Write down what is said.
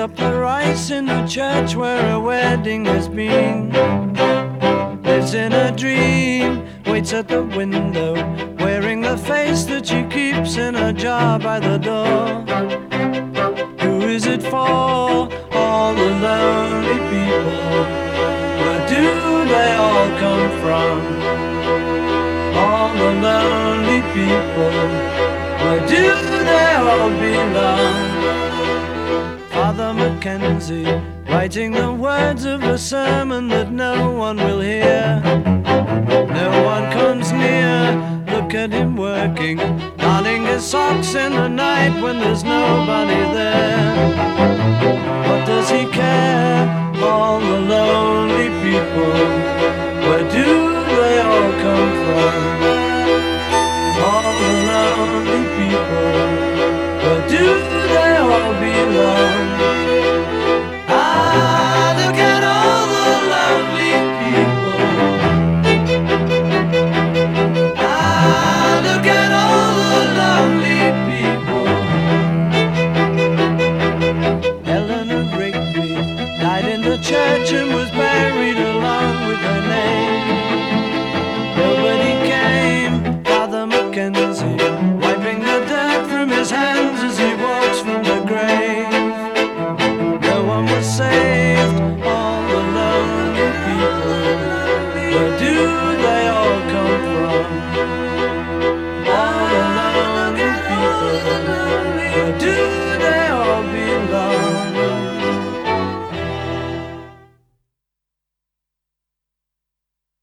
up the rice in the church where a wedding has been. Lives in a dream, waits at the window, wearing the face that she keeps in a jar by the door. Is it for? All the lonely people. Where do they all come from? All the lonely people. Where do they all belong? Father McKenzie, writing the words of a sermon that no one will hear. No one comes near. Look at him working, darning his socks in the night when there's nobody people? Where do they all come from? All the lonely people, where do they all belong? Ah, look at all the people. Ah, look at all the lonely church and But do